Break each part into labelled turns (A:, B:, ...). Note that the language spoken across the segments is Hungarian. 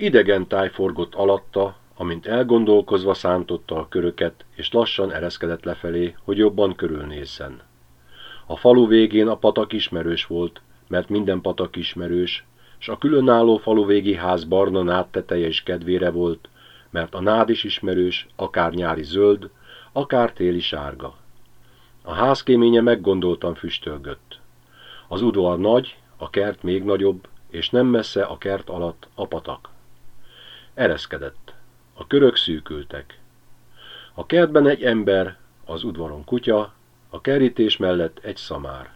A: Idegen táj forgott alatta, amint elgondolkozva szántotta a köröket, és lassan ereszkedett lefelé, hogy jobban körülnézzen. A falu végén a patak ismerős volt, mert minden patak ismerős, s a különálló faluvégi ház barna nád teteje is kedvére volt, mert a nád is ismerős, akár nyári zöld, akár téli sárga. A ház kéménye meggondoltan füstölgött. Az udvar nagy, a kert még nagyobb, és nem messze a kert alatt a patak. Ereszkedett. A körök szűkültek. A kertben egy ember, az udvaron kutya, a kerítés mellett egy szamár.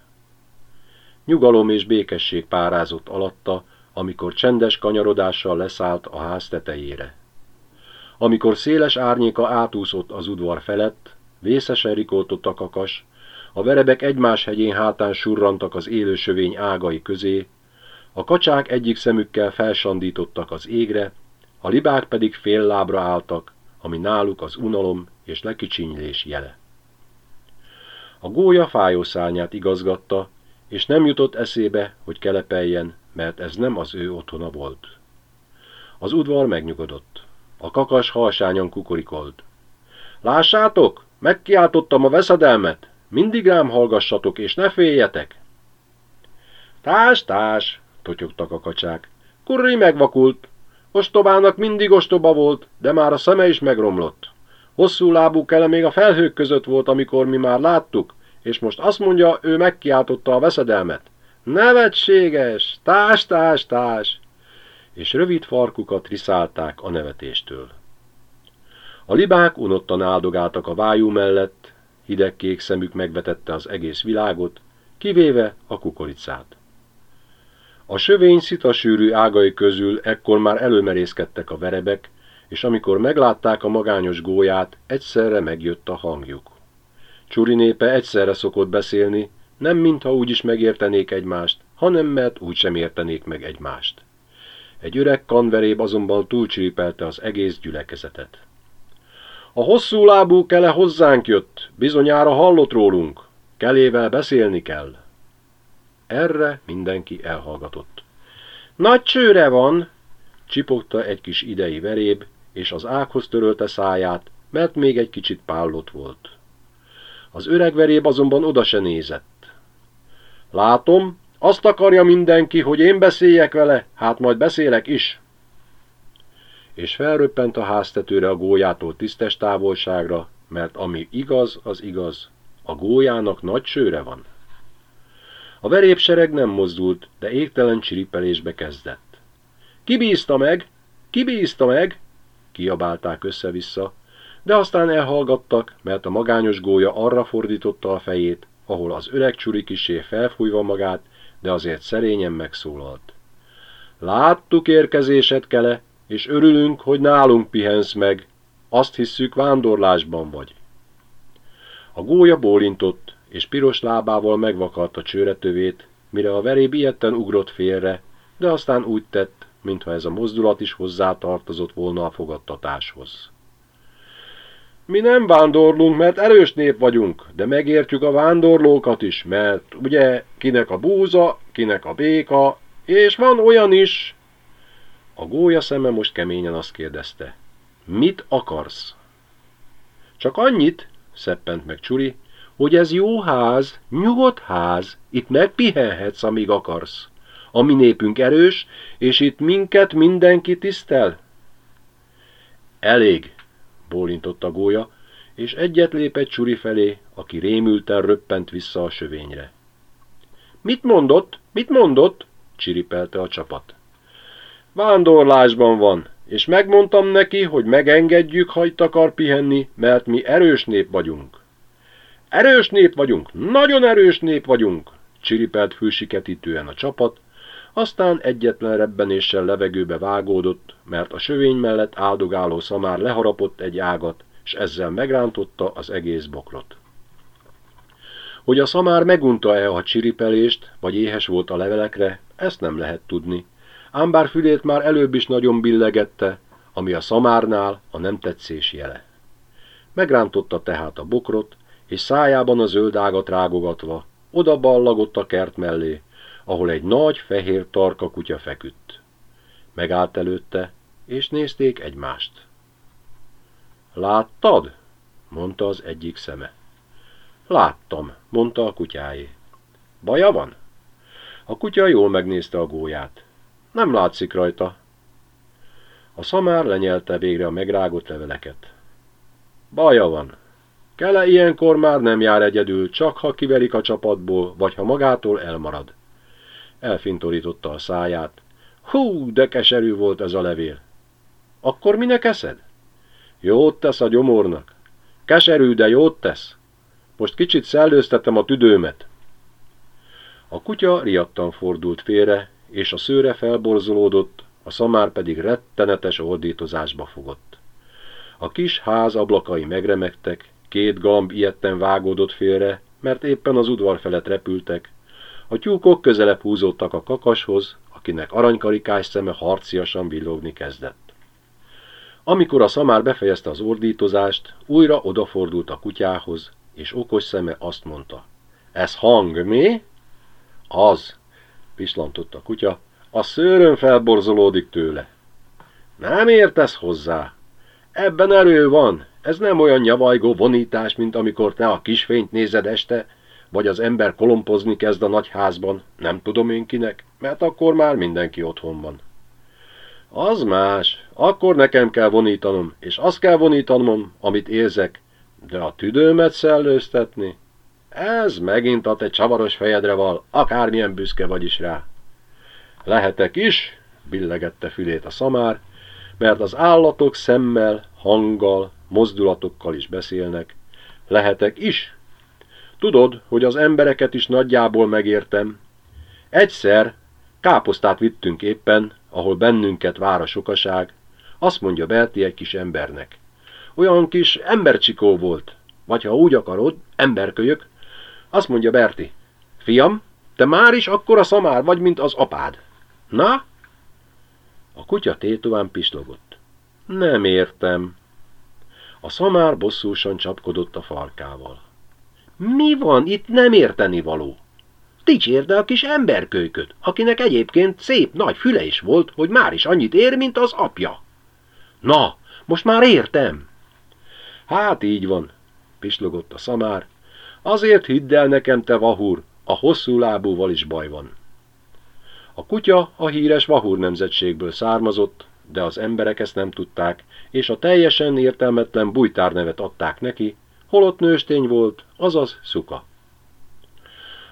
A: Nyugalom és békesség párázott alatta, amikor csendes kanyarodással leszállt a ház tetejére. Amikor széles árnyéka átúszott az udvar felett, vészesen rikoltott a kakas, a verebek egymás hegyén hátán surrantak az élő sövény ágai közé, a kacsák egyik szemükkel felsandítottak az égre, a libák pedig fél lábra álltak, ami náluk az unalom és lekicsinylés jele. A gólya fájószányát igazgatta, és nem jutott eszébe, hogy kelepeljen, mert ez nem az ő otthona volt. Az udvar megnyugodott. A kakas halsányan kukorikolt. Lássátok, megkiáltottam a veszedelmet, mindig rám hallgassatok, és ne féljetek! Tás, tás, totyogtak a kacsák. Kurri megvakult. Ostobának mindig ostoba volt, de már a szeme is megromlott. Hosszú lábú kele még a felhők között volt, amikor mi már láttuk, és most azt mondja, ő megkiáltotta a veszedelmet. Nevetséges! Tás, tás, tás! És rövid farkukat riszálták a nevetéstől. A libák unottan áldogáltak a vájú mellett, hidegkék szemük megvetette az egész világot, kivéve a kukoricát. A sövény szitasűrű ágai közül ekkor már előmerészkedtek a verebek, és amikor meglátták a magányos gólyát, egyszerre megjött a hangjuk. Csuri népe egyszerre szokott beszélni, nem mintha úgy is megértenék egymást, hanem mert úgy sem értenék meg egymást. Egy öreg kanveréb azonban túlcsípelte az egész gyülekezetet. A hosszú lábú kele hozzánk jött, bizonyára hallott rólunk. Kelével beszélni kell. Erre mindenki elhallgatott. Nagy csőre van, csipogta egy kis idei veréb, és az ághoz törölte száját, mert még egy kicsit pállott volt. Az öreg veréb azonban oda se nézett. Látom, azt akarja mindenki, hogy én beszéljek vele, hát majd beszélek is. És felröppent a háztetőre a gólyától tisztes távolságra, mert ami igaz, az igaz. A gólyának nagy sőre van. A verépsereg nem mozdult, de égtelen csiripelésbe kezdett. Kibízta meg! Kibízta meg! Kiabálták össze-vissza, de aztán elhallgattak, mert a magányos gólya arra fordította a fejét, ahol az öreg csuri kisé felfújva magát, de azért szerényen megszólalt. Láttuk érkezésed kele, és örülünk, hogy nálunk pihensz meg. Azt hisszük, vándorlásban vagy. A gólya bólintott, és piros lábával megvakart a csőretövét, mire a veréb ilyetten ugrott félre, de aztán úgy tett, mintha ez a mozdulat is hozzátartozott volna a fogadtatáshoz. Mi nem vándorlunk, mert erős nép vagyunk, de megértjük a vándorlókat is, mert ugye kinek a búza, kinek a béka, és van olyan is. A gólya szeme most keményen azt kérdezte. Mit akarsz? Csak annyit, szeppent meg Csuri, hogy ez jó ház, nyugodt ház, itt megpihenhetsz, amíg akarsz. A mi népünk erős, és itt minket mindenki tisztel. Elég, bólintott a gólya, és egyet lépett Csuri felé, aki rémülten röppent vissza a sövényre. Mit mondott? Mit mondott? csiripelte a csapat. Vándorlásban van, és megmondtam neki, hogy megengedjük, ha itt akar pihenni, mert mi erős nép vagyunk. Erős nép vagyunk, nagyon erős nép vagyunk, csiripelt fősiketítően a csapat, aztán egyetlen rebbenéssel levegőbe vágódott, mert a sövény mellett áldogáló szamár leharapott egy ágat, és ezzel megrántotta az egész bokrot. Hogy a szamár megunta-e a csiripelést, vagy éhes volt a levelekre, ezt nem lehet tudni. Ám bár fülét már előbb is nagyon billegette, ami a szamárnál a nem tetszés jele. Megrántotta tehát a bokrot, és szájában a zöld ágat rágogatva, oda ballagott a kert mellé, ahol egy nagy, fehér tarka kutya feküdt. Megállt előtte, és nézték egymást. Láttad? mondta az egyik szeme. Láttam, mondta a kutyáé. Baja van? A kutya jól megnézte a gólyát. Nem látszik rajta. A szamár lenyelte végre a megrágott leveleket. Baja van. Kele ilyenkor már nem jár egyedül, csak ha kiverik a csapatból, vagy ha magától elmarad. Elfintorította a száját. Hú, de keserű volt ez a levél. Akkor minek eszed? Jót tesz a gyomornak. Keserű, de jót tesz. Most kicsit szellőztetem a tüdőmet. A kutya riadtan fordult félre, és a szőre felborzolódott, a szamár pedig rettenetes ordítozásba fogott. A kis ház ablakai megremegtek, két gamb ilyetten vágódott félre, mert éppen az udvar felett repültek. A tyúkok közelebb húzódtak a kakashoz, akinek aranykarikás szeme harciasan villogni kezdett. Amikor a szamár befejezte az ordítozást, újra odafordult a kutyához, és okos szeme azt mondta. Ez hang, mi? Az, pislantott a kutya, a szőrön felborzolódik tőle. Nem értesz hozzá. Ebben erő van. Ez nem olyan nyavajgó vonítás, mint amikor te a kisfényt nézed este, vagy az ember kolompozni kezd a nagy házban, nem tudom én kinek, mert akkor már mindenki otthon van. Az más, akkor nekem kell vonítanom, és azt kell vonítanom, amit érzek, de a tüdőmet szellőztetni, ez megint a te csavaros fejedre val, akármilyen büszke vagy is rá. Lehetek is, billegette fülét a szamár, mert az állatok szemmel, hanggal, mozdulatokkal is beszélnek. Lehetek is. Tudod, hogy az embereket is nagyjából megértem. Egyszer káposztát vittünk éppen, ahol bennünket vár a sokaság. Azt mondja Berti egy kis embernek. Olyan kis embercsikó volt, vagy ha úgy akarod, emberkölyök. Azt mondja Berti. Fiam, te már is akkora szamár vagy, mint az apád. Na? A kutya tétován pislogott. Nem értem. A szamár bosszúsan csapkodott a farkával. Mi van, itt nem érteni való? Dicsérd a kis emberkölyköt, akinek egyébként szép nagy füle is volt, hogy már is annyit ér, mint az apja. Na, most már értem. Hát így van, pislogott a szamár. Azért hidd el nekem, te vahúr, a hosszú lábúval is baj van. A kutya a híres vahúr nemzetségből származott, de az emberek ezt nem tudták, és a teljesen értelmetlen bújtárnevet adták neki, holott nőstény volt, azaz szuka.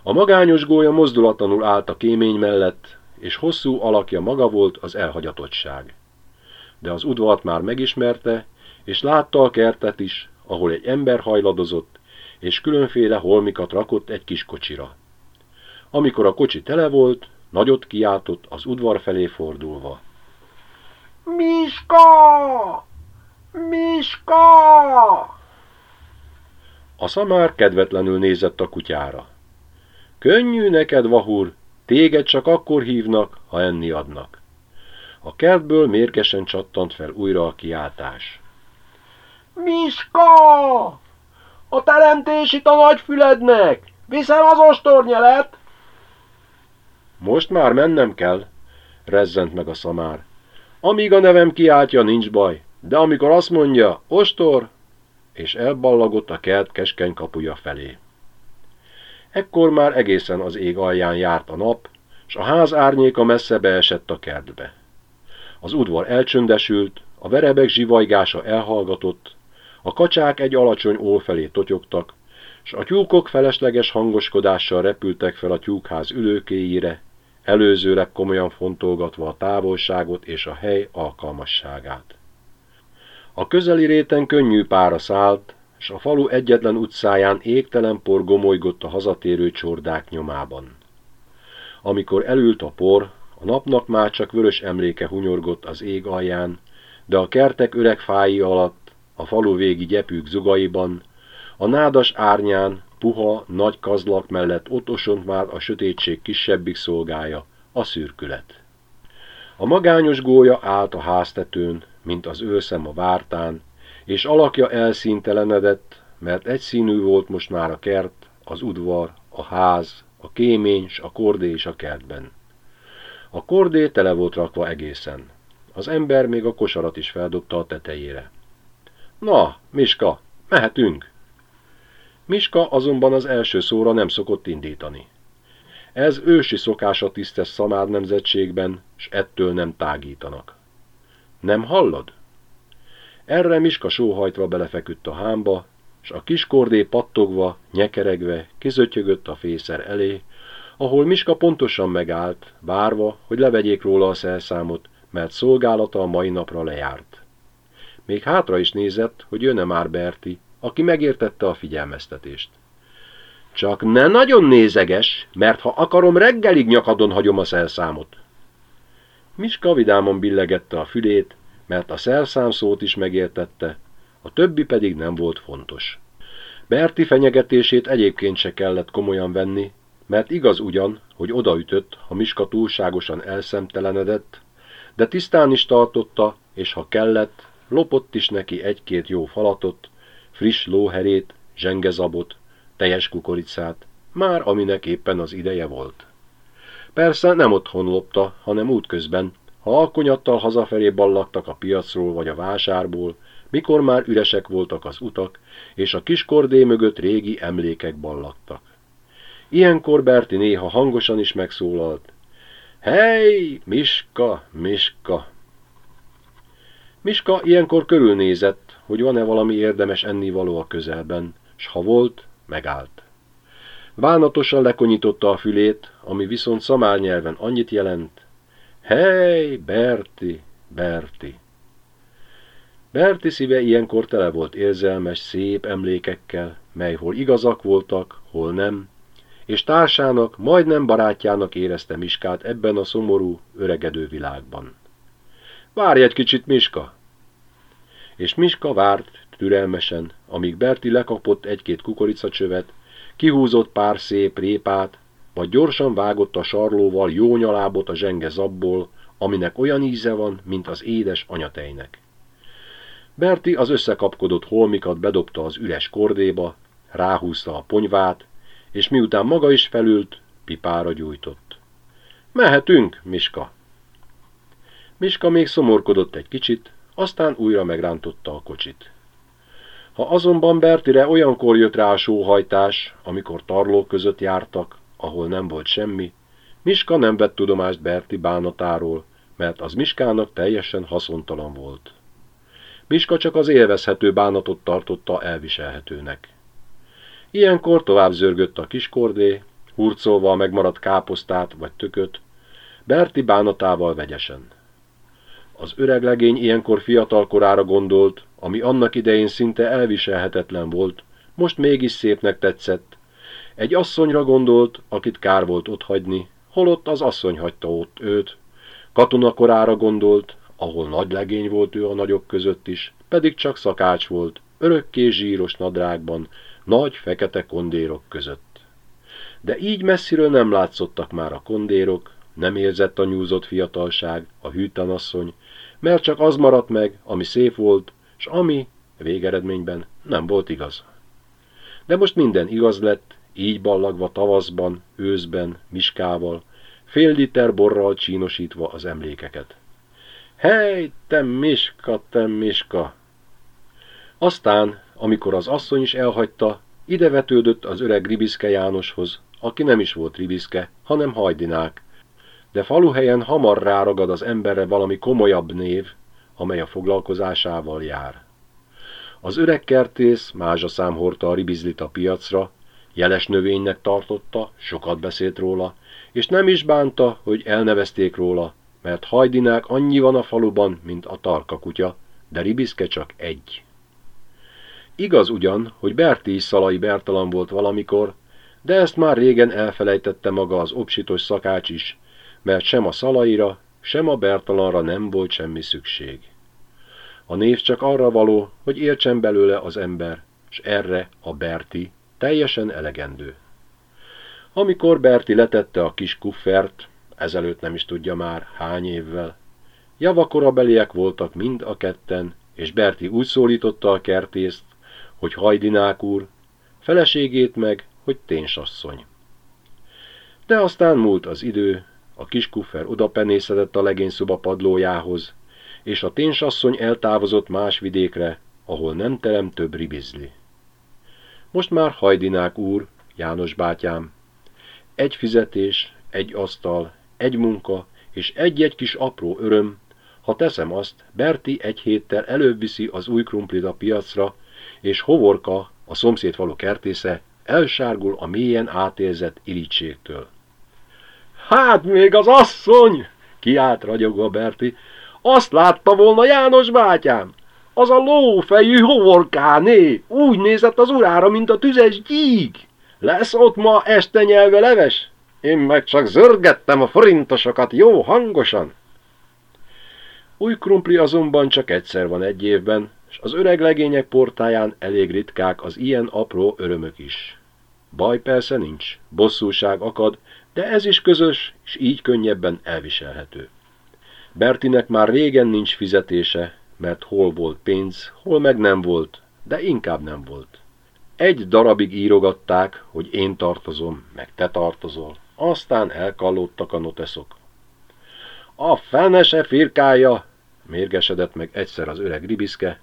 A: A magányos gólya mozdulatlanul állt a kémény mellett, és hosszú alakja maga volt az elhagyatottság. De az udvart már megismerte, és látta a kertet is, ahol egy ember hajladozott, és különféle holmikat rakott egy kis kocsira. Amikor a kocsi tele volt, nagyot kiáltott az udvar felé fordulva.
B: Miska! Miska!
A: A szamár kedvetlenül nézett a kutyára. Könnyű neked, Vahur, téged csak akkor hívnak, ha enni adnak. A kertből mérgesen csattant fel újra a kiáltás.
B: Miska! A teremtés itt a nagyfülednek! Viszem az ostornyelet!
A: Most már mennem kell, rezzent meg a szamár. Amíg a nevem kiáltja, nincs baj, de amikor azt mondja, ostor, és elballagott a kert keskeny kapuja felé. Ekkor már egészen az ég alján járt a nap, s a ház árnyéka messze beesett a kertbe. Az udvar elcsöndesült, a verebek zsivajgása elhallgatott, a kacsák egy alacsony ól felé totyogtak, s a tyúkok felesleges hangoskodással repültek fel a tyúkház ülőkéjére, előzőleg komolyan fontolgatva a távolságot és a hely alkalmasságát. A közeli réten könnyű pára szállt, s a falu egyetlen utcáján égtelen por gomolygott a hazatérő csordák nyomában. Amikor elült a por, a napnak már csak vörös emléke hunyorgott az ég alján, de a kertek öreg fái alatt, a falu végi gyepük zugaiban, a nádas árnyán, puha, nagy kazlak mellett ott már a sötétség kisebbik szolgája, a szürkület. A magányos gólya állt a háztetőn, mint az őszem a vártán, és alakja elszíntelenedett, mert egyszínű volt most már a kert, az udvar, a ház, a kémény, a kordé és a kertben. A kordé tele volt rakva egészen. Az ember még a kosarat is feldobta a tetejére. Na, Miska, mehetünk! Miska azonban az első szóra nem szokott indítani. Ez ősi szokása tisztes szamád nemzetségben, s ettől nem tágítanak. Nem hallod? Erre Miska sóhajtva belefeküdt a hámba, s a kiskordé pattogva, nyekeregve kizötyögött a fészer elé, ahol Miska pontosan megállt, várva, hogy levegyék róla a szerszámot, mert szolgálata a mai napra lejárt. Még hátra is nézett, hogy jönne már Berti, aki megértette a figyelmeztetést. Csak ne nagyon nézeges, mert ha akarom, reggelig nyakadon hagyom a szerszámot. Miska vidámon billegette a fülét, mert a szerszám szót is megértette, a többi pedig nem volt fontos. Berti fenyegetését egyébként se kellett komolyan venni, mert igaz ugyan, hogy odaütött, ha Miska túlságosan elszemtelenedett, de tisztán is tartotta, és ha kellett, lopott is neki egy-két jó falatot, friss lóherét, zsengezabot, teljes kukoricát, már aminek éppen az ideje volt. Persze nem otthon lopta, hanem útközben, ha alkonyattal hazafelé ballagtak a piacról vagy a vásárból, mikor már üresek voltak az utak, és a kiskordé mögött régi emlékek ballagtak. Ilyenkor Berti néha hangosan is megszólalt. Hely, Miska, Miska! Miska ilyenkor körülnézett, hogy van-e valami érdemes ennivaló a közelben, s ha volt, megállt. Vánatosan lekonyította a fülét, ami viszont szamál nyelven annyit jelent. Hely, Berti, Berti! Berti szíve ilyenkor tele volt érzelmes, szép emlékekkel, mely hol igazak voltak, hol nem, és társának, majdnem barátjának érezte Miskát ebben a szomorú, öregedő világban. Várj egy kicsit, Miska! És Miska várt türelmesen, amíg Berti lekapott egy-két kukoricacsövet, kihúzott pár szép répát, vagy gyorsan vágott a sarlóval jó nyalábot a zsenge zabból, aminek olyan íze van, mint az édes anyatejnek. Berti az összekapkodott holmikat bedobta az üres kordéba, ráhúzta a ponyvát, és miután maga is felült, pipára gyújtott. Mehetünk, Miska! Miska még szomorkodott egy kicsit, aztán újra megrántotta a kocsit. Ha azonban Bertire olyankor jött rá a sóhajtás, amikor tarlók között jártak, ahol nem volt semmi, Miska nem vett tudomást Berti bánatáról, mert az Miskának teljesen haszontalan volt. Miska csak az élvezhető bánatot tartotta elviselhetőnek. Ilyenkor tovább zörgött a kiskordé, hurcolva a megmaradt káposztát vagy tököt, Berti bánatával vegyesen. Az öreg legény ilyenkor fiatal korára gondolt, ami annak idején szinte elviselhetetlen volt, most mégis szépnek tetszett. Egy asszonyra gondolt, akit kár volt otthagyni, holott az asszony hagyta ott őt. Katonakorára gondolt, ahol nagy legény volt ő a nagyok között is, pedig csak szakács volt, örökké zsíros nadrágban, nagy fekete kondérok között. De így messziről nem látszottak már a kondérok, nem érzett a nyúzott fiatalság, a hűtanasszony, mert csak az maradt meg, ami szép volt, s ami végeredményben nem volt igaz. De most minden igaz lett, így ballagva tavaszban, őszben, miskával, fél liter borral csínosítva az emlékeket. Hely, te Miska, te Miska! Aztán, amikor az asszony is elhagyta, ide vetődött az öreg Ribiszke Jánoshoz, aki nem is volt Ribiszke, hanem hajdinák. De faluhelyen hamar ráragad az emberre valami komolyabb név, amely a foglalkozásával jár. Az öreg kertész mázsaszám hordta a ribizlit a piacra, jeles növénynek tartotta, sokat beszélt róla, és nem is bánta, hogy elnevezték róla, mert hajdinák annyi van a faluban, mint a tarka kutya, de ribiszke csak egy. Igaz ugyan, hogy Berti is Szalai Bertalan volt valamikor, de ezt már régen elfelejtette maga az obsitos szakács is, mert sem a Szalaira, sem a Bertalanra nem volt semmi szükség. A név csak arra való, hogy értsen belőle az ember, és erre a Berti teljesen elegendő. Amikor Berti letette a kis kuffert, ezelőtt nem is tudja már hány évvel, javakorabeliek voltak mind a ketten, és Berti úgy szólította a kertészt, hogy hajdinák úr, feleségét meg, hogy ténsasszony. De aztán múlt az idő, a kis kuffer odapenészedett a legény szoba padlójához, és a ténsasszony eltávozott más vidékre, ahol nem terem több ribizli. Most már hajdinák úr, János bátyám, egy fizetés, egy asztal, egy munka és egy-egy kis apró öröm, ha teszem azt, Berti egy héttel előbb viszi az új krumplit a piacra, és Hovorka, a szomszéd falu kertésze, elsárgul a mélyen átérzett irítségtől. Hát még az asszony! kiált ragyogva Berti. Azt látta volna János bátyám! Az a lófejű hovorkáné úgy nézett az urára, mint a tüzes gyík. Lesz ott ma este nyelve leves? Én meg csak zörgettem a forintosokat jó hangosan. Új krumpli azonban csak egyszer van egy évben, és az öreg legények portáján elég ritkák az ilyen apró örömök is. Baj persze nincs, bosszúság akad, de ez is közös, és így könnyebben elviselhető. Bertinek már régen nincs fizetése, mert hol volt pénz, hol meg nem volt, de inkább nem volt. Egy darabig írogatták, hogy én tartozom, meg te tartozol, aztán elkallódtak a noteszok. A fene se firkája, mérgesedett meg egyszer az öreg ribiszke,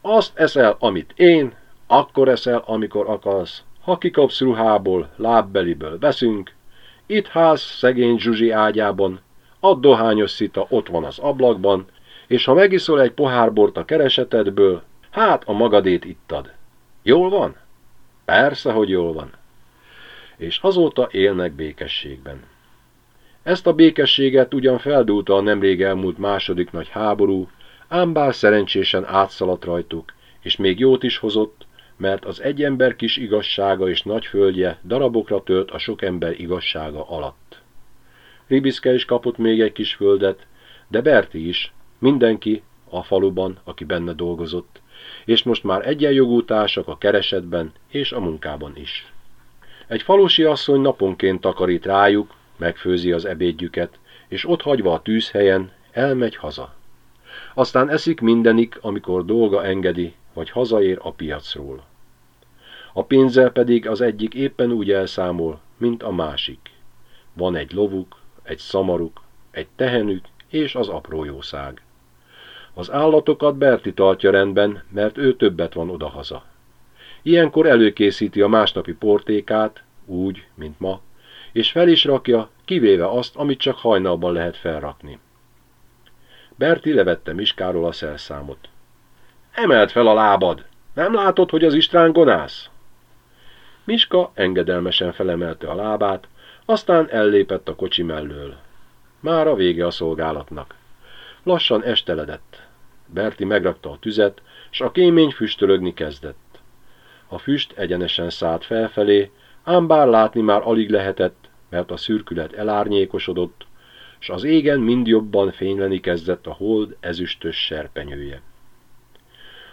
A: azt eszel, amit én, akkor eszel, amikor akarsz, ha kikapsz ruhából, lábbeliből veszünk, itt ház szegény Zsuzsi ágyában, a dohányos szita ott van az ablakban, és ha megiszol egy pohár bort a keresetedből, hát a magadét ittad. Jól van? Persze, hogy jól van. És azóta élnek békességben. Ezt a békességet ugyan feldúlta a nemrég elmúlt második nagy háború, ám bár szerencsésen átszaladt rajtuk, és még jót is hozott, mert az egy ember kis igazsága és nagy földje darabokra tört a sok ember igazsága alatt. Ribiszke is kapott még egy kis földet, de Berti is, mindenki a faluban, aki benne dolgozott, és most már egyenjogú társak a keresetben és a munkában is. Egy falusi asszony naponként takarít rájuk, megfőzi az ebédjüket, és ott hagyva a tűzhelyen elmegy haza. Aztán eszik mindenik, amikor dolga engedi, vagy hazaér a piacról. A pénzzel pedig az egyik éppen úgy elszámol, mint a másik. Van egy lovuk, egy szamaruk, egy tehenük és az apró jószág. Az állatokat Berti tartja rendben, mert ő többet van odahaza. Ilyenkor előkészíti a másnapi portékát, úgy, mint ma, és fel is rakja, kivéve azt, amit csak hajnalban lehet felrakni. Berti levette Miskáról a szerszámot. Emelt fel a lábad! Nem látod, hogy az István gonász? Miska engedelmesen felemelte a lábát, aztán ellépett a kocsi mellől. Már a vége a szolgálatnak. Lassan esteledett. Berti megrakta a tüzet, s a kémény füstölögni kezdett. A füst egyenesen szállt felfelé, ám bár látni már alig lehetett, mert a szürkület elárnyékosodott, s az égen mind jobban fényleni kezdett a hold ezüstös serpenyője.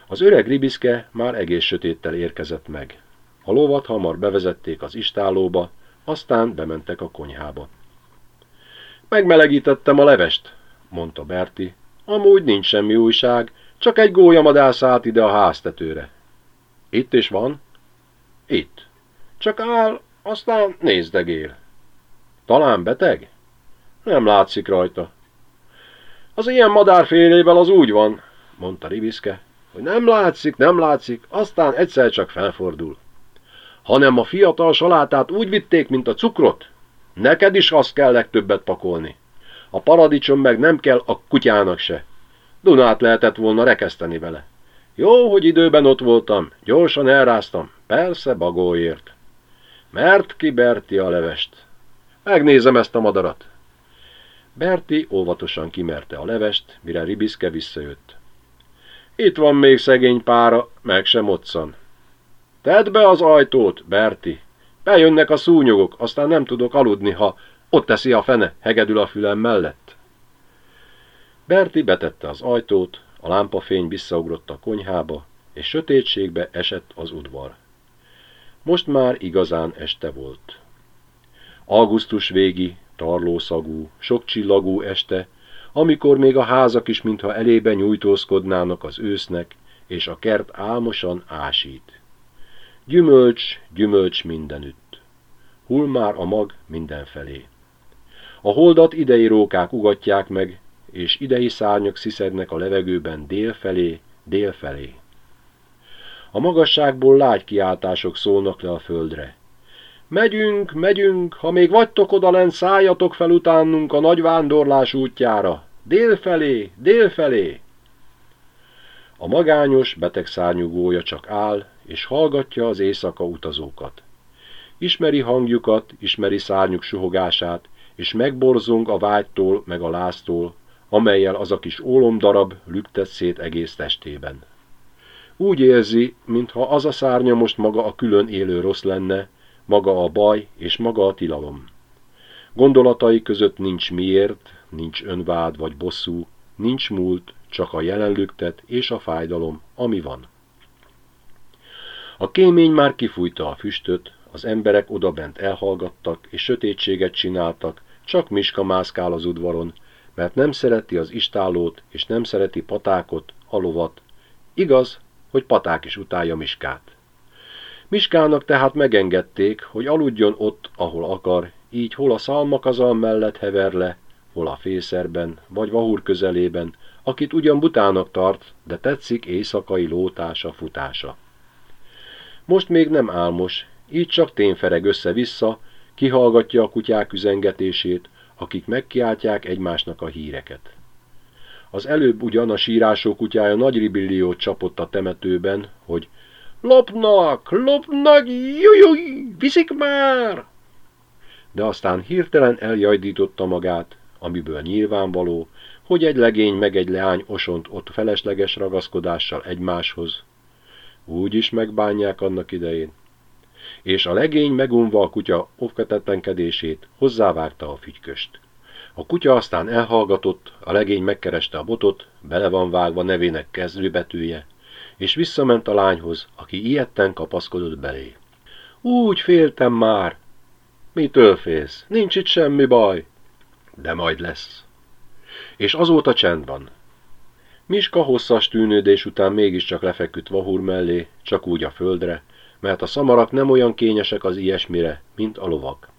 A: Az öreg ribiszke már egész sötéttel érkezett meg. A lovat hamar bevezették az istálóba, aztán bementek a konyhába. Megmelegítettem a levest, mondta Berti. Amúgy nincs semmi újság, csak egy gólyamadás állt ide a háztetőre. Itt is van? Itt. Csak áll, aztán nézdegél. Talán beteg? Nem látszik rajta. Az ilyen madárfélével az úgy van, mondta Riviszke, hogy nem látszik, nem látszik, aztán egyszer csak felfordul hanem a fiatal salátát úgy vitték, mint a cukrot. Neked is azt kell legtöbbet pakolni. A paradicsom meg nem kell a kutyának se. Dunát lehetett volna rekeszteni vele. Jó, hogy időben ott voltam, gyorsan elráztam, persze bagóért. Mert ki Berti a levest. Megnézem ezt a madarat. Berti óvatosan kimerte a levest, mire Ribiszke visszajött. Itt van még szegény pára, meg sem otszan. Tedd be az ajtót, Berti. Bejönnek a szúnyogok, aztán nem tudok aludni, ha ott teszi a fene, hegedül a fülem mellett. Berti betette az ajtót, a lámpafény visszaugrott a konyhába, és sötétségbe esett az udvar. Most már igazán este volt. Augusztus végi, tarlószagú, sok csillagú este, amikor még a házak is mintha elébe nyújtózkodnának az ősznek, és a kert álmosan ásít. Gyümölcs, gyümölcs mindenütt. Hull már a mag mindenfelé. A holdat idei rókák ugatják meg, és idei szárnyak sziszegnek a levegőben délfelé, délfelé. A magasságból lágy kiáltások szólnak le a földre. Megyünk, megyünk, ha még vagytok odalent, szálljatok fel utánunk a nagy vándorlás útjára. Délfelé, délfelé! A magányos, beteg szárnyugója csak áll, és hallgatja az éjszaka utazókat. Ismeri hangjukat, ismeri szárnyuk suhogását, és megborzong a vágytól meg a láztól, amelyel az a kis ólomdarab lüktet szét egész testében. Úgy érzi, mintha az a szárnya most maga a külön élő rossz lenne, maga a baj és maga a tilalom. Gondolatai között nincs miért, nincs önvád vagy bosszú, nincs múlt, csak a jelenlüktet és a fájdalom, ami van. A kémény már kifújta a füstöt, az emberek odabent elhallgattak, és sötétséget csináltak, csak Miska mászkál az udvaron, mert nem szereti az istálót, és nem szereti patákot, a. Igaz, hogy paták is utálja Miskát. Miskának tehát megengedték, hogy aludjon ott, ahol akar, így hol a szalmakazal mellett hever le, hol a fészerben, vagy Vahúr közelében, akit ugyan butának tart, de tetszik éjszakai lótása, futása. Most még nem álmos, így csak tényfereg össze-vissza, kihallgatja a kutyák üzengetését, akik megkiáltják egymásnak a híreket. Az előbb ugyan a sírásó kutyája nagy ribilliót csapott a temetőben, hogy Lopnak, lopnak, jujuj, viszik már! De aztán hirtelen eljajdította magát, amiből nyilvánvaló, hogy egy legény meg egy leány osont ott felesleges ragaszkodással egymáshoz. Úgy is megbánják annak idején. És a legény megunva a kutya ofketetlenkedését, hozzávágta a fügyköst. A kutya aztán elhallgatott, a legény megkereste a botot, bele van vágva nevének kezdőbetűje, és visszament a lányhoz, aki ilyetten kapaszkodott belé. Úgy féltem már. Mitől félsz? Nincs itt semmi baj. De majd lesz. És azóta csend van. Miska hosszas tűnődés után mégiscsak lefeküdt Vahur mellé, csak úgy a földre, mert a szamarak nem olyan kényesek az ilyesmire, mint a lovak.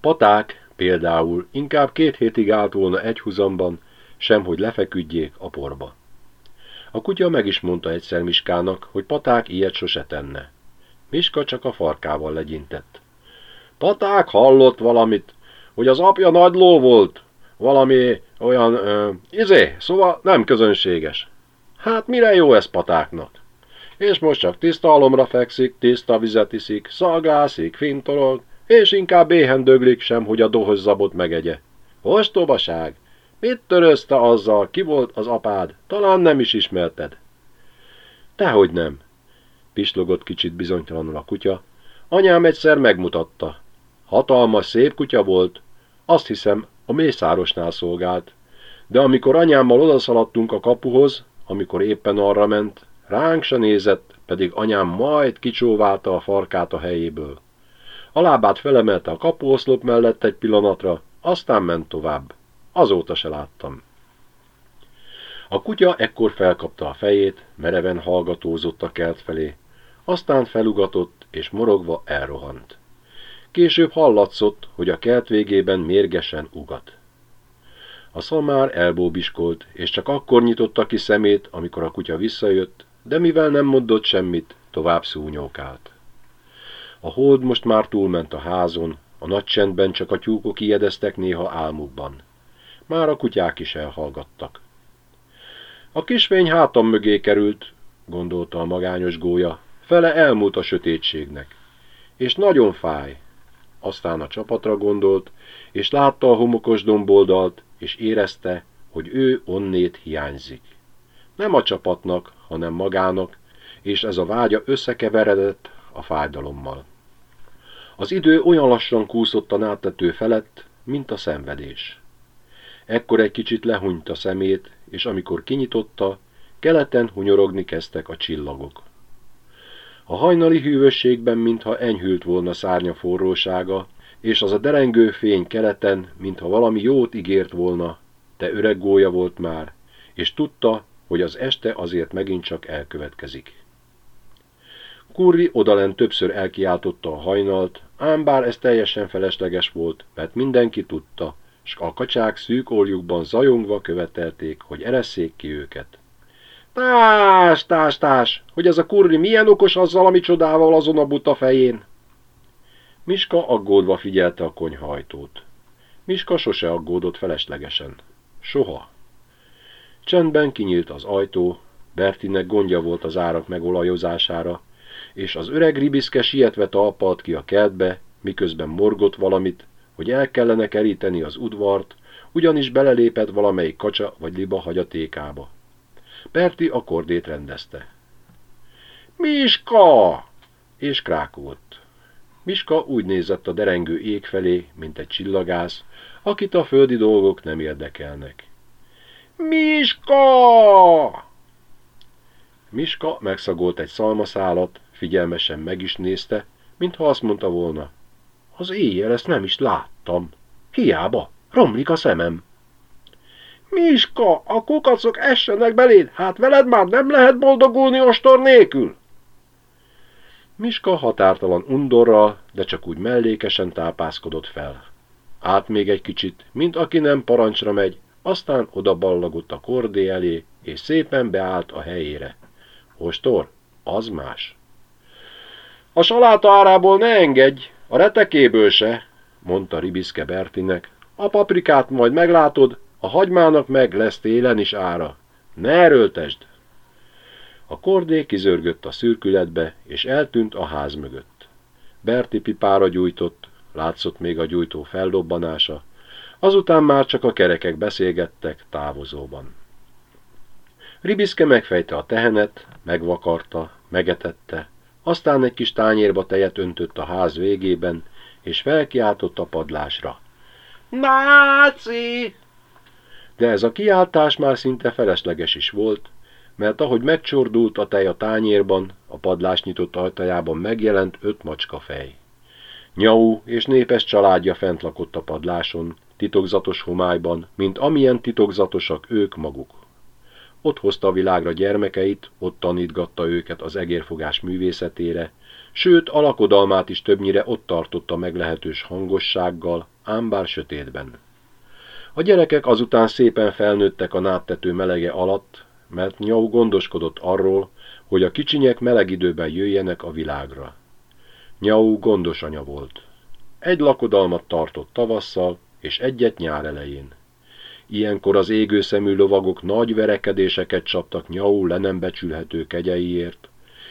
A: Paták például inkább két hétig állt volna egy huzamban, sem hogy lefeküdjék a porba. A kutya meg is mondta egyszer Miskának, hogy Paták ilyet sose tenne. Miska csak a farkával legyintett. Paták hallott valamit, hogy az apja nagy ló volt, valami olyan, ö, izé, szóval nem közönséges. Hát mire jó ez patáknak? És most csak tiszta alomra fekszik, tiszta vizet iszik, szalgászik, fintorog, és inkább éhen döglik sem, hogy a dohos zabot megegye. Ostobaság! Mit törözte azzal, ki volt az apád? Talán nem is ismerted. Tehogy nem, pislogott kicsit bizonytalanul a kutya. Anyám egyszer megmutatta. Hatalmas, szép kutya volt. Azt hiszem, a mészárosnál szolgált. De amikor anyámmal odaszaladtunk a kapuhoz, amikor éppen arra ment, ránk se nézett, pedig anyám majd kicsóválta a farkát a helyéből. A lábát felemelte a kapuoszlop mellett egy pillanatra, aztán ment tovább. Azóta se láttam. A kutya ekkor felkapta a fejét, mereven hallgatózott a kert felé, aztán felugatott, és morogva elrohant. Később hallatszott, hogy a kert végében mérgesen ugat. A szamár elbóbiskolt, és csak akkor nyitotta ki szemét, amikor a kutya visszajött, de mivel nem mondott semmit, tovább szúnyókált. A hold most már túlment a házon, a nagy csendben csak a tyúkok ijedeztek néha álmukban. Már a kutyák is elhallgattak. A kisvény hátam mögé került, gondolta a magányos gólya, fele elmúlt a sötétségnek. És nagyon fáj. Aztán a csapatra gondolt, és látta a homokos domboldalt, és érezte, hogy ő onnét hiányzik. Nem a csapatnak, hanem magának, és ez a vágya összekeveredett a fájdalommal. Az idő olyan lassan kúszott a nátető felett, mint a szenvedés. Ekkor egy kicsit lehunyt a szemét, és amikor kinyitotta, keleten hunyorogni kezdtek a csillagok. A hajnali hűvösségben mintha enyhült volna szárnya forrósága, és az a derengő fény keleten, mintha valami jót ígért volna, de öreg gólya volt már, és tudta, hogy az este azért megint csak elkövetkezik. Kurri odalent többször elkiáltotta a hajnalt, ám bár ez teljesen felesleges volt, mert mindenki tudta, s a kacsák szűk oljukban zajongva követelték, hogy eresszék ki őket.
B: Tás, tás, tás, hogy ez a kurri milyen okos azzal, ami csodával azon a buta fején.
A: Miska aggódva figyelte a konyhajtót. Miska sose aggódott feleslegesen. Soha. Csendben kinyílt az ajtó, Bertinek gondja volt az árak megolajozására, és az öreg ribiszke sietve talpalt ki a kertbe, miközben morgott valamit, hogy el kellene keríteni az udvart, ugyanis belelépett valamelyik kacsa vagy liba hagyatékába. Berti a kordét rendezte.
B: Miska!
A: És krákolt. Miska úgy nézett a derengő ég felé, mint egy csillagász, akit a földi dolgok nem érdekelnek.
B: Miska!
A: Miska megszagolt egy szalmaszálat, figyelmesen meg is nézte, mintha azt mondta volna. Az éjjel ezt nem is láttam. Hiába, romlik a szemem.
B: Miska, a kukacok essenek beléd, hát veled már nem lehet boldogulni ostor nélkül.
A: Miska határtalan undorral, de csak úgy mellékesen tápászkodott fel. Át még egy kicsit, mint aki nem parancsra megy, aztán oda ballagott a kordé elé, és szépen beállt a helyére. Ostor, az más.
B: A saláta árából ne engedj, a retekéből se, mondta Ribiszke Bertinek. A paprikát majd meglátod, a hagymának meg lesz télen is ára. Ne erőltesd!
A: A kordé kizörgött a szürkületbe, és eltűnt a ház mögött. Berti pipára gyújtott, látszott még a gyújtó feldobbanása, azután már csak a kerekek beszélgettek távozóban. Ribiszke megfejte a tehenet, megvakarta, megetette, aztán egy kis tányérba tejet öntött a ház végében, és felkiáltott a padlásra.
B: Náci!
A: De ez a kiáltás már szinte felesleges is volt, mert ahogy megcsordult a tej a tányérban, a padlás nyitott ajtajában megjelent öt macska fej. Nyau és népes családja fent lakott a padláson, titokzatos homályban, mint amilyen titokzatosak ők maguk. Ott hozta a világra gyermekeit, ott tanítgatta őket az egérfogás művészetére, sőt, alakodalmát is többnyire ott tartotta meglehetős hangossággal, ám bár sötétben. A gyerekek azután szépen felnőttek a náttető melege alatt, mert Nyau gondoskodott arról, hogy a kicsinyek meleg időben jöjjenek a világra. Nyau gondos anya volt. Egy lakodalmat tartott tavasszal, és egyet nyár elején. Ilyenkor az égő szemű lovagok nagy verekedéseket csaptak Nyau le nem becsülhető kegyeiért,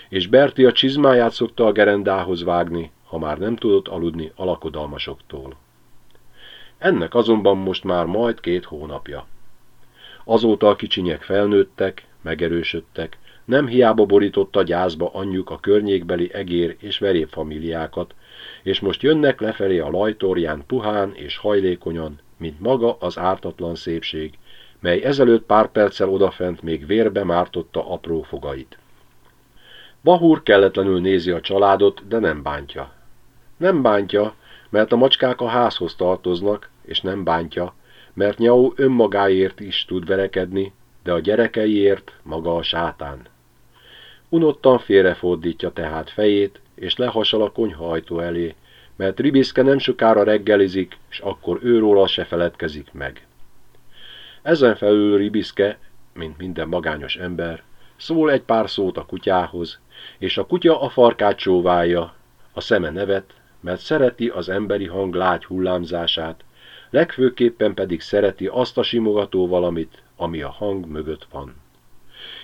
A: és Berti a csizmáját szokta a gerendához vágni, ha már nem tudott aludni a lakodalmasoktól. Ennek azonban most már majd két hónapja. Azóta a kicsinyek felnőttek, megerősödtek, nem hiába borította gyászba anyjuk a környékbeli egér és veréb familiákat, és most jönnek lefelé a lajtorján puhán és hajlékonyan, mint maga az ártatlan szépség, mely ezelőtt pár perccel odafent még vérbe mártotta apró fogait. Bahúr kelletlenül nézi a családot, de nem bántja. Nem bántja, mert a macskák a házhoz tartoznak, és nem bántja, mert Nyau önmagáért is tud verekedni, de a gyerekeiért maga a sátán. Unottan félrefordítja tehát fejét, és lehasal a konyha elé, mert Ribiszke nem sokára reggelizik, és akkor őróla se feledkezik meg. Ezen felül Ribiszke, mint minden magányos ember, szól egy pár szót a kutyához, és a kutya a farkát csóválja, a szeme nevet, mert szereti az emberi hang lágy hullámzását, legfőképpen pedig szereti azt a simogató valamit, ami a hang mögött van.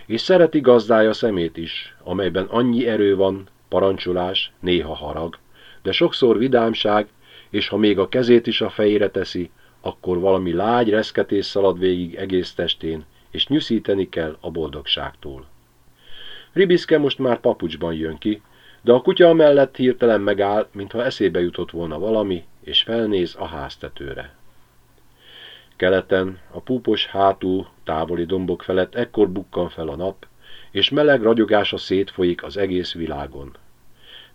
A: És szereti gazdája szemét is, amelyben annyi erő van, parancsolás, néha harag, de sokszor vidámság, és ha még a kezét is a fejére teszi, akkor valami lágy reszketés szalad végig egész testén, és nyűszíteni kell a boldogságtól. Ribiszke most már papucsban jön ki, de a kutya mellett hirtelen megáll, mintha eszébe jutott volna valami, és felnéz a háztetőre. Keleten, a púpos hátú, távoli dombok felett ekkor bukkan fel a nap, és meleg ragyogása szétfolyik az egész világon.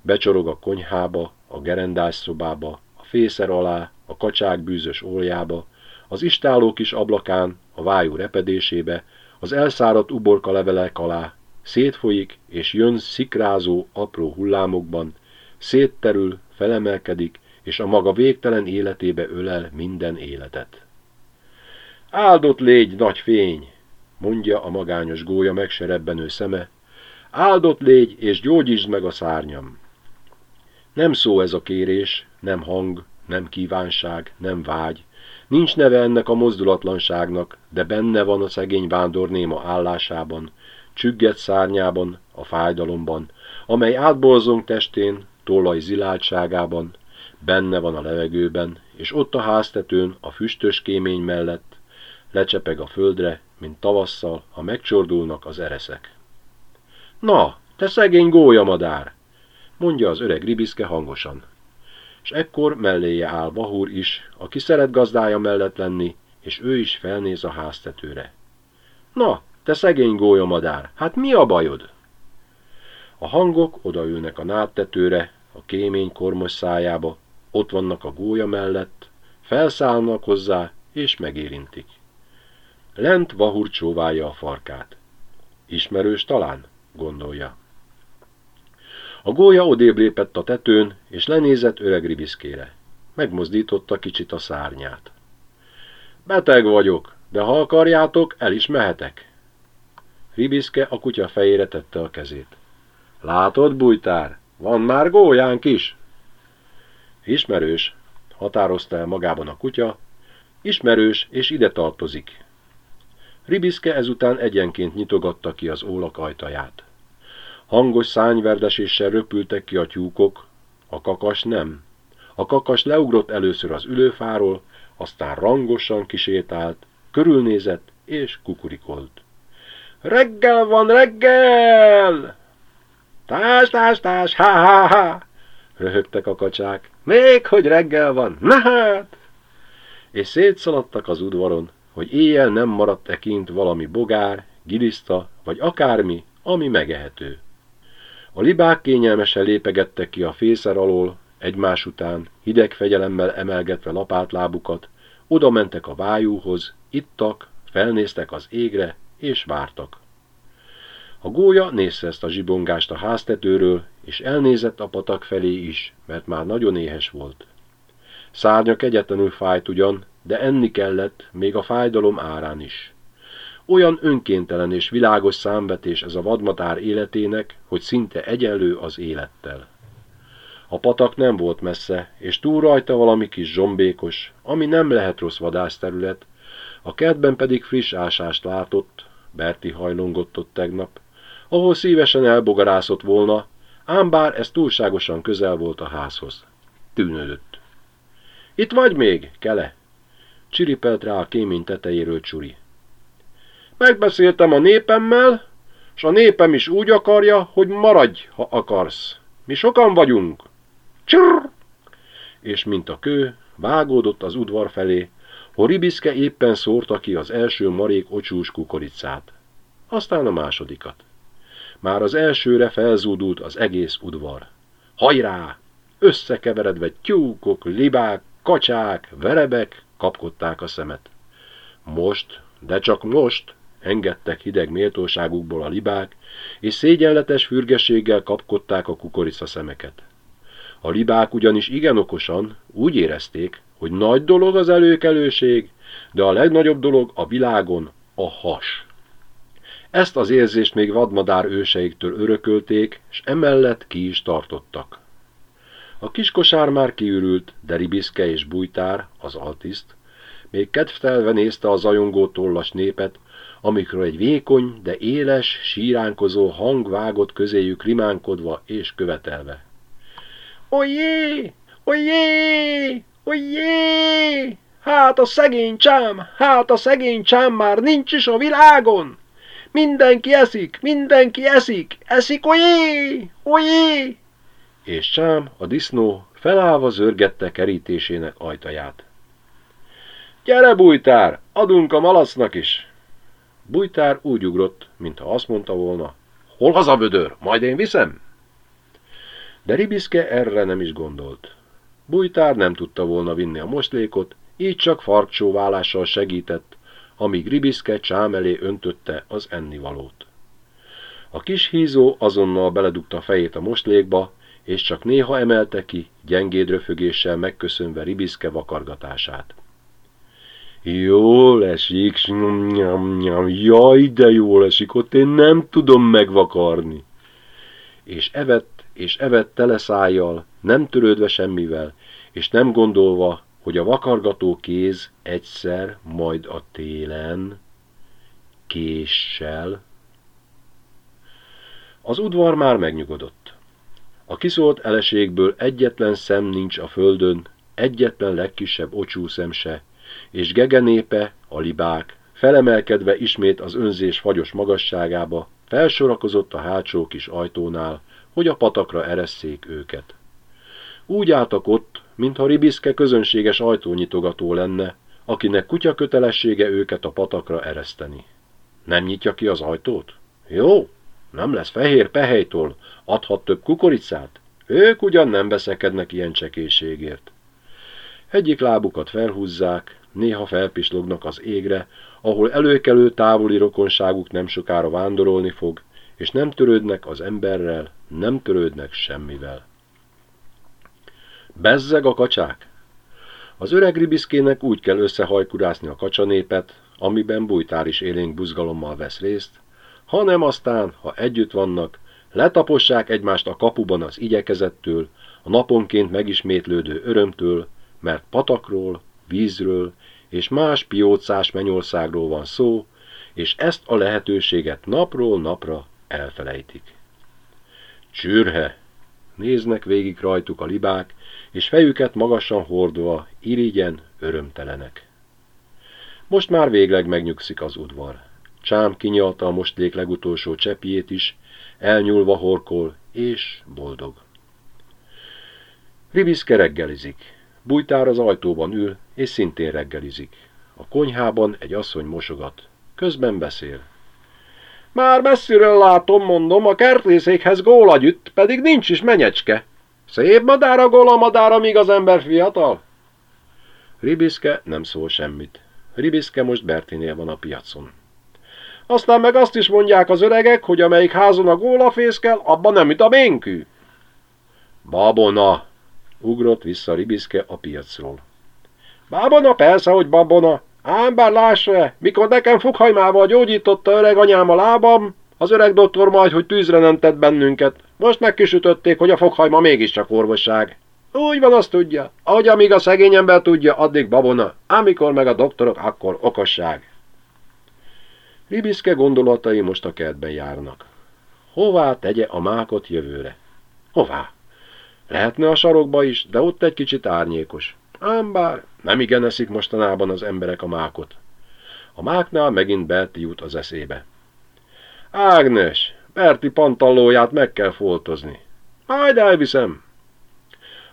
A: Becsorog a konyhába, a gerendás szobába, a fészer alá, a kacsák bűzös óljába, az istáló kis ablakán, a vájú repedésébe, az elszáradt uborka levelek alá, szétfolyik és jön szikrázó apró hullámokban, szétterül, felemelkedik, és a maga végtelen életébe ölel minden életet.
B: Áldott légy, nagy fény, mondja a magányos gólya megserebbenő szeme. Áldott légy, és gyógyítsd meg a szárnyam. Nem szó ez a kérés, nem hang, nem kívánság, nem vágy. Nincs neve ennek a mozdulatlanságnak, de benne van a szegény vándor néma állásában, csügget szárnyában, a fájdalomban, amely átborzong testén, tollai ziláltságában, benne van a levegőben, és ott a háztetőn, a füstös kémény mellett, lecsepeg a földre, mint tavasszal, ha megcsordulnak az ereszek. Na, te szegény gólyamadár! mondja az öreg ribiszke hangosan. És ekkor melléje áll Vahúr is, aki szeret gazdája mellett lenni, és ő is felnéz a háztetőre. Na, te szegény gólyamadár, hát mi a bajod? A hangok odaülnek a nádtetőre, a kémény kormos szájába, ott vannak a gólya mellett, felszállnak hozzá, és megérintik. Lent Vahur csóválja a farkát. Ismerős talán, gondolja. A gólya odébb lépett a tetőn, és lenézett öreg ribiszkére. Megmozdította kicsit a szárnyát. Beteg vagyok, de ha akarjátok, el is mehetek. Ribiszke a kutya fejére tette a kezét. Látod, bújtár, van már gólyánk is? Ismerős, határozta el magában a kutya, ismerős és ide tartozik. Ribiszke ezután egyenként nyitogatta ki az ólak ajtaját. Hangos szányverdeséssel röpültek ki a tyúkok, a kakas nem. A kakas leugrott először az ülőfáról, aztán rangosan kisétált, körülnézett és kukurikolt. Reggel van, reggel! Tás, tás, tás, ha, ha, ha! Röhögtek a kacsák. Még hogy reggel van, na hát! És szétszaladtak az udvaron, hogy éjjel nem maradt-e kint valami bogár, giliszta, vagy akármi, ami megehető. A libák kényelmesen lépegettek ki a fészer alól, egymás után, hideg fegyelemmel emelgetve lapátlábukat, oda mentek a vájúhoz, ittak, felnéztek az égre, és vártak. A gólya nézte ezt a zsibongást a háztetőről, és elnézett a patak felé is, mert már nagyon éhes volt. Szárnyak egyetlenül fájt ugyan, de enni kellett, még a fájdalom árán is. Olyan önkéntelen és világos számvetés ez a vadmatár életének, hogy szinte egyenlő az élettel. A patak nem volt messze, és túl rajta valami kis zsombékos, ami nem lehet rossz vadászterület, a kertben pedig friss ásást látott, Berti hajlongott ott tegnap, ahol szívesen elbogarászott volna, ám bár ez túlságosan közel volt a házhoz. Tűnődött. Itt vagy még, Kele? Csiripelt rá a kémény tetejéről Csuri. Megbeszéltem a népemmel, és a népem is úgy akarja, hogy maradj, ha akarsz. Mi sokan vagyunk. Csrrr! És mint a kő, vágódott az udvar felé, Horibiszke éppen szórta ki az első marék ocsús kukoricát. Aztán a másodikat. Már az elsőre felzúdult az egész udvar. Hajrá! Összekeveredve tyúkok, libák, kacsák, verebek kapkodták a szemet. Most, de csak most engedtek hideg méltóságukból a libák, és szégyenletes fürgességgel kapkodták a kukorica szemeket. A libák ugyanis igen okosan úgy érezték, hogy nagy dolog az előkelőség, de a legnagyobb dolog a világon a has. Ezt az érzést még vadmadár őseiktől örökölték, és emellett ki is tartottak. A kiskosár már kiürült, de Ribiszke és Bújtár, az altiszt, még kedvtelve nézte a zajongó tollas népet, amikor egy vékony, de éles, síránkozó hang vágott közéjük rimánkodva és követelve. Ojjé! Ojjé! Ojjé! Hát a szegény csám, hát a szegény csám már nincs is a világon! Mindenki eszik, mindenki eszik, eszik, ojé, ojé! És Csám, a disznó, felállva zörgette kerítésének ajtaját. Gyere, bújtár, adunk a malacnak is! Bújtár úgy ugrott, mintha azt mondta volna, hol az a vödör, majd én viszem? De Ribiszke erre nem is gondolt. Bújtár nem tudta volna vinni a moslékot, így csak farkcsóválással segített, amíg Ribiszke csám elé öntötte az ennivalót. A kis hízó azonnal beledugta fejét a moslékba, és csak néha emelte ki, gyengéd röfögéssel megköszönve Ribiszke vakargatását.
A: Jól esik, jaj, de jól esik, ott én nem tudom megvakarni. És evett, és evett teleszájjal, nem törődve semmivel, és nem gondolva, hogy a vakargató kéz egyszer, majd a télen, késsel. Az udvar már megnyugodott. A kiszólt eleségből egyetlen szem nincs a földön, egyetlen legkisebb ocsú szem se, és gegenépe, a libák, felemelkedve ismét az önzés fagyos magasságába, felsorakozott a hátsó kis ajtónál, hogy a patakra eresszék őket. Úgy álltak ott, mintha Ribiszke közönséges ajtónyitogató lenne, akinek kutya kötelessége őket a patakra ereszteni. Nem nyitja ki az ajtót? Jó, nem lesz fehér pehelytól, adhat több kukoricát. Ők ugyan nem veszekednek ilyen csekészségért. Egyik lábukat felhúzzák, néha felpislognak az égre, ahol előkelő távoli rokonságuk nem sokára vándorolni fog, és nem törődnek az emberrel, nem törődnek semmivel. Bezzeg a kacsák! Az öreg ribiszkének úgy kell összehajkurászni a kacsanépet, amiben bújtár is élénk buzgalommal vesz részt, hanem aztán, ha együtt vannak, letapossák egymást a kapuban az igyekezettől, a naponként megismétlődő örömtől, mert patakról, vízről és más piócás mennyországról van szó, és ezt a lehetőséget napról napra elfelejtik. Csürhe! Néznek végig rajtuk a libák, és fejüket magasan hordva, irigyen, örömtelenek. Most már végleg megnyugszik az udvar. Csám kinyalta a mosték legutolsó csepjét is, elnyúlva horkol, és boldog. Ribiszke reggelizik. Bújtár az ajtóban ül, és szintén reggelizik. A konyhában egy asszony mosogat. Közben beszél. Már messziről látom, mondom, a kertészékhez góla gyütt, pedig nincs is menyecske. Szép madár a góla madár, amíg az ember fiatal? Ribiszke nem szól semmit. Ribiszke most Bertinél van a piacon. Aztán meg azt is mondják az öregek, hogy amelyik házon a góla fészkel, abban nem üt a bénkű. Babona! Ugrott vissza Ribiszke a piacról. Babona, persze, hogy babona. Ám bár lássa, mikor nekem foghajmával gyógyította öreg anyám a lábam, az öreg doktor majd, hogy tűzre nem tett bennünket. Most megkisütötték, hogy a foghajma mégiscsak orvosság. Úgy van, azt tudja. Ahogy amíg a szegény ember tudja, addig babona. Amikor meg a doktorok, akkor okosság. Ribiszke gondolatai most a kertben járnak. Hová tegye a mákot jövőre? Hová? Lehetne a sarokba is, de ott egy kicsit árnyékos. Ám bár nem igen eszik mostanában az emberek a mákot. A máknál megint Berti jut az eszébe. Ágnes, Berti pantallóját meg kell foltozni. Majd elviszem.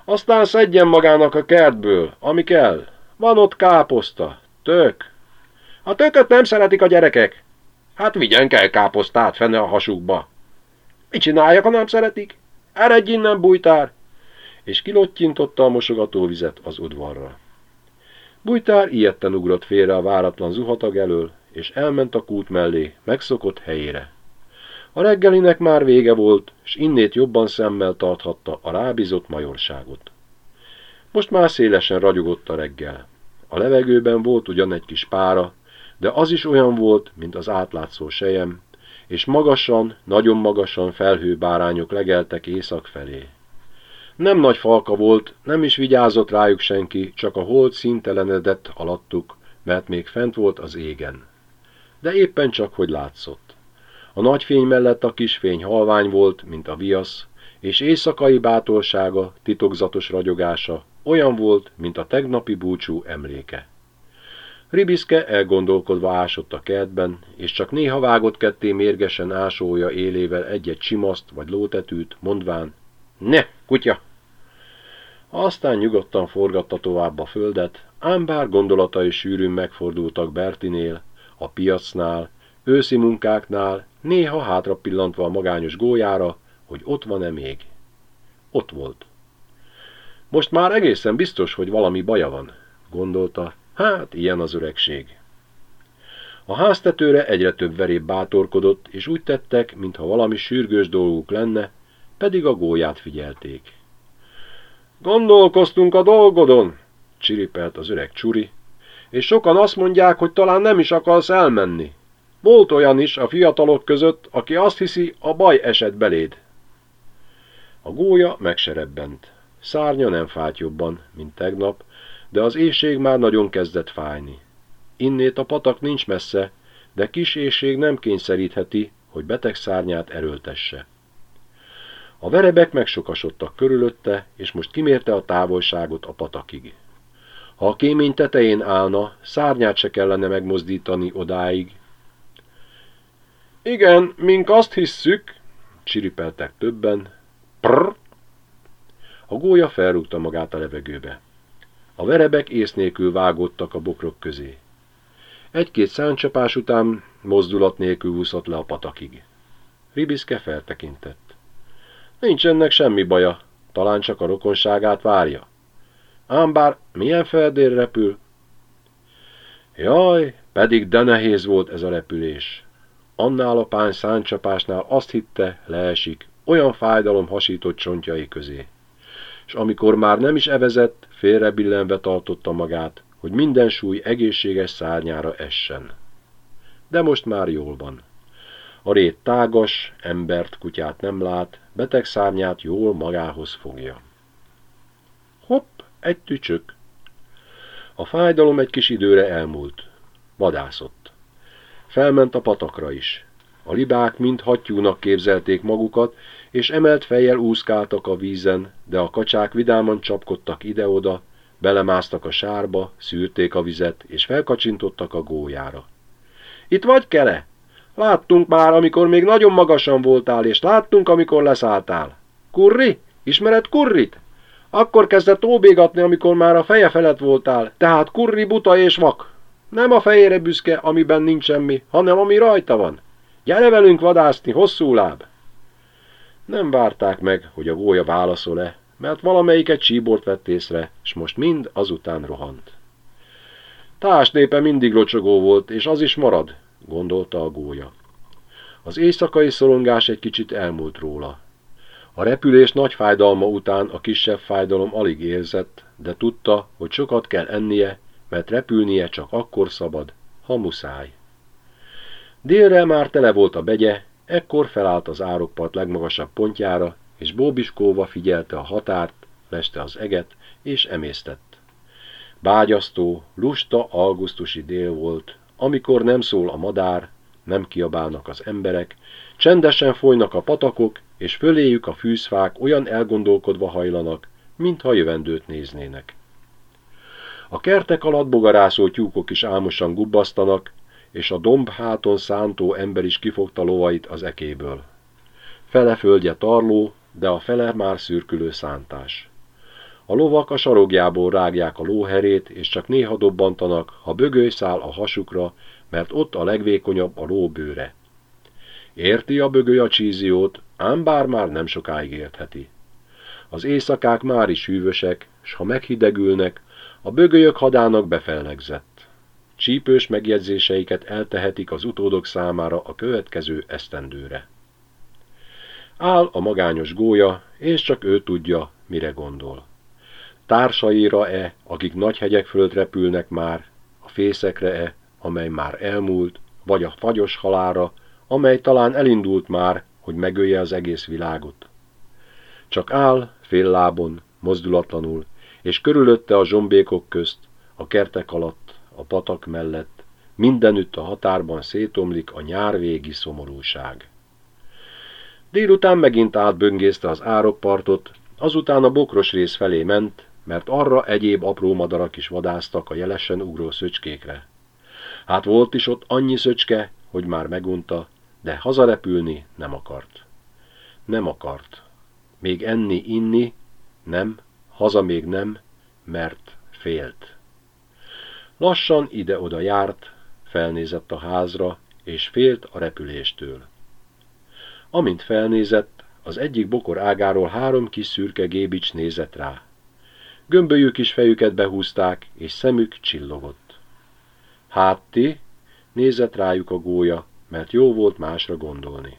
A: Aztán szedjen magának a kertből, ami kell. Van ott káposzta, tök. A tököt nem szeretik a gyerekek. Hát vigyen kell káposztát fene a hasukba. Mit csináljak, ha nem szeretik? Eredj innen, bújtár! És kilottyintotta a mosogatóvizet az udvarra. Bújtár ilyetten ugrott félre a váratlan zuhatag elől, és elment a kút mellé, megszokott helyére. A reggelinek már vége volt, s innét jobban szemmel tarthatta a rábízott majorságot. Most már szélesen ragyogott a reggel. A levegőben volt ugyan egy kis pára, de az is olyan volt, mint az átlátszó sejem, és magasan, nagyon magasan felhőbárányok legeltek észak felé. Nem nagy falka volt, nem is vigyázott rájuk senki, csak a hold szintelenedett alattuk, mert még fent volt az égen. De éppen csak, hogy látszott. A nagy fény mellett a kis fény halvány volt, mint a viasz, és éjszakai bátorsága, titokzatos ragyogása olyan volt, mint a tegnapi búcsú emléke. Ribiszke elgondolkodva ásott a kertben, és csak néha vágott ketté mérgesen ásója élével egy-egy csimaszt vagy lótetűt, mondván, ne, kutya! Aztán nyugodtan forgatta tovább a földet, ám bár gondolatai sűrűn megfordultak Bertinél, a piacnál, őszi munkáknál, néha hátra pillantva a magányos gólyára, hogy ott van-e még. Ott volt. Most már egészen biztos, hogy valami baja van, gondolta, Hát, ilyen az öregség. A háztetőre egyre több veréb bátorkodott, és úgy tettek, mintha valami sürgős dolguk lenne, pedig a gólyát figyelték. Gondolkoztunk a dolgodon, csiripelt az öreg csuri,
B: és sokan azt mondják, hogy talán nem is akarsz elmenni. Volt olyan is a fiatalok között, aki azt hiszi, a baj esett beléd.
A: A gólya megserebbent. Szárnya nem fájt jobban, mint tegnap, de az éjség már nagyon kezdett fájni. Innét a patak nincs messze, de kis éjség nem kényszerítheti, hogy beteg szárnyát erőltesse. A verebek megsokasodtak körülötte, és most kimérte a távolságot a patakig. Ha a kémény tetején állna, szárnyát se kellene megmozdítani odáig.
B: Igen, mink azt hisszük, csiripeltek többen. Prr!
A: A gólya felrúgta magát a levegőbe. A verebek ész nélkül vágódtak a bokrok közé. Egy-két száncsapás után mozdulat nélkül úszott le a patakig. Ribiszke feltekintett. Nincs ennek semmi baja, talán csak a rokonságát várja. Ám bár milyen feldér repül? Jaj, pedig de nehéz volt ez a repülés. Annál a pány száncsapásnál azt hitte, leesik, olyan fájdalom hasított csontjai közé. És amikor már nem is evezett, félrebillenve tartotta magát, hogy minden súly egészséges szárnyára essen. De most már jól van. A rét tágas, embert, kutyát nem lát, beteg szárnyát jól magához fogja. Hopp, egy tücsök. A fájdalom egy kis időre elmúlt. Vadászott. Felment a patakra is. A libák mind hattyúnak képzelték magukat, és emelt fejjel úszkáltak a vízen, de a kacsák vidáman csapkodtak ide-oda, belemásztak a sárba, szűrték a vizet, és felkacsintottak a gólyára. Itt vagy, Kele? Láttunk már, amikor még nagyon magasan voltál, és láttunk, amikor leszálltál. Kurri? Ismered Kurrit? Akkor kezdett óbégatni, amikor már a feje felett voltál, tehát Kurri buta és vak. Nem a fejére büszke, amiben nincs semmi, hanem ami rajta van. Gyere velünk vadászni, hosszú láb! Nem várták meg, hogy a gólya válaszol-e, mert valamelyiket csíbort vett észre, és most mind azután rohant. Társnépe mindig locsogó volt, és az is marad, gondolta a gólya. Az éjszakai szorongás egy kicsit elmúlt róla. A repülés nagy fájdalma után a kisebb fájdalom alig érzett, de tudta, hogy sokat kell ennie, mert repülnie csak akkor szabad, ha muszáj. Délre már tele volt a begye, ekkor felállt az árokpart legmagasabb pontjára, és Bóbiskóva figyelte a határt, leste az eget, és emésztett. Bágyasztó, lusta augusztusi dél volt, amikor nem szól a madár, nem kiabálnak az emberek, csendesen folynak a patakok, és föléjük a fűzfák olyan elgondolkodva hajlanak, mintha jövendőt néznének. A kertek alatt bogarászó tyúkok is álmosan gubbasztanak, és a domb háton szántó ember is kifogta lovait az ekéből. Fele földje tarló, de a fele már szürkülő szántás. A lovak a sarogjából rágják a lóherét, és csak néha dobbantanak, ha bögöly száll a hasukra, mert ott a legvékonyabb a lóbőre. Érti a bögöly a csíziót, ám bár már nem sokáig értheti. Az éjszakák már is hűvösek, s ha meghidegülnek, a bögölyök hadának befellegzett. Csípős megjegyzéseiket eltehetik az utódok számára a következő esztendőre. Áll a magányos gólya, és csak ő tudja, mire gondol. Társaira-e, akik nagy hegyek fölött repülnek már, a fészekre-e, amely már elmúlt, vagy a fagyos halára, amely talán elindult már, hogy megölje az egész világot. Csak áll, fél lábon, mozdulatlanul, és körülötte a zsombékok közt, a kertek alatt, a patak mellett, mindenütt a határban szétomlik a nyárvégi szomorúság. Délután megint átböngészte az árokpartot, azután a bokros rész felé ment, mert arra egyéb apró madarak is vadáztak a jelesen ugró szöcskékre. Hát volt is ott annyi szöcske, hogy már megunta, de hazarepülni nem akart. Nem akart. Még enni, inni, nem, haza még nem, mert félt. Lassan ide-oda járt, felnézett a házra, és félt a repüléstől. Amint felnézett, az egyik bokor ágáról három kis szürke gébics nézett rá. Gömbölyük is fejüket behúzták, és szemük csillogott. Hát ti? Nézett rájuk a gólya, mert jó volt másra gondolni.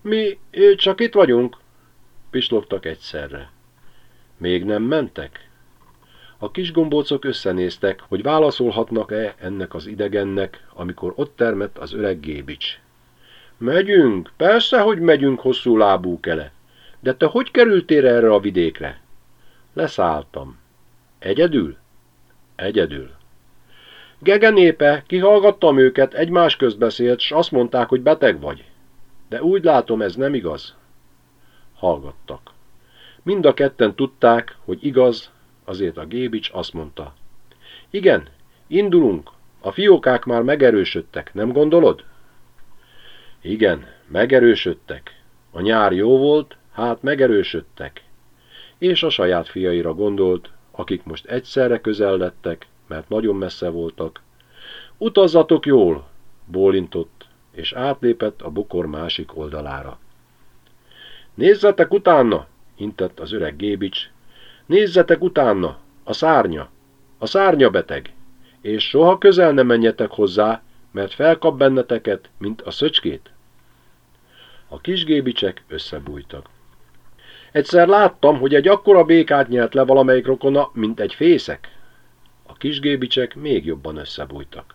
A: Mi csak itt vagyunk, pislogtak egyszerre. Még nem mentek? A kis gombócok összenéztek, hogy válaszolhatnak-e ennek az idegennek, amikor ott termett az öreg gébics. Megyünk, persze, hogy megyünk hosszú lábú kele. De te hogy kerültél erre a vidékre? Leszálltam. Egyedül? Egyedül. Gege népe, kihallgattam őket, egymás közt beszélt, s azt mondták, hogy beteg vagy. De úgy látom, ez nem igaz. Hallgattak. Mind a ketten tudták, hogy igaz, azért a Gébics azt mondta. Igen, indulunk, a fiókák már megerősödtek, nem gondolod? Igen, megerősödtek. A nyár jó volt, hát megerősödtek. És a saját fiaira gondolt, akik most egyszerre közel lettek, mert nagyon messze voltak. Utazzatok jól, bólintott, és átlépett a bukor másik oldalára. Nézzetek utána, intett az öreg Gébics. Nézzetek utána, a szárnya, a szárnya beteg, és soha közel ne menjetek hozzá, mert felkap benneteket, mint a szöcskét. A kis gébicsek összebújtak. Egyszer láttam, hogy egy akkora békát nyelt le valamelyik rokona, mint egy fészek. A kis gébicsek még jobban összebújtak.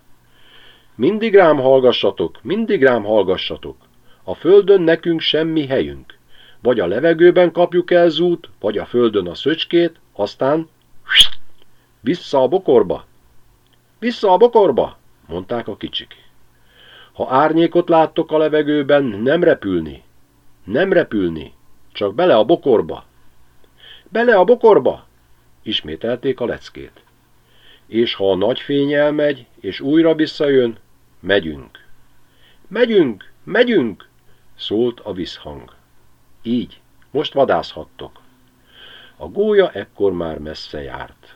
A: Mindig rám hallgassatok, mindig rám hallgassatok. A földön nekünk semmi helyünk. Vagy a levegőben kapjuk el zút, vagy a földön a szöcskét, aztán vissza a bokorba. Vissza a bokorba, mondták a kicsik. Ha árnyékot láttok a levegőben, nem repülni. Nem repülni, csak bele a bokorba. Bele a bokorba, ismételték a leckét. És ha a nagy fény elmegy, és újra visszajön, megyünk. Megyünk, megyünk, szólt a visszhang. Így, most vadászhattok. A gólya ekkor már messze járt.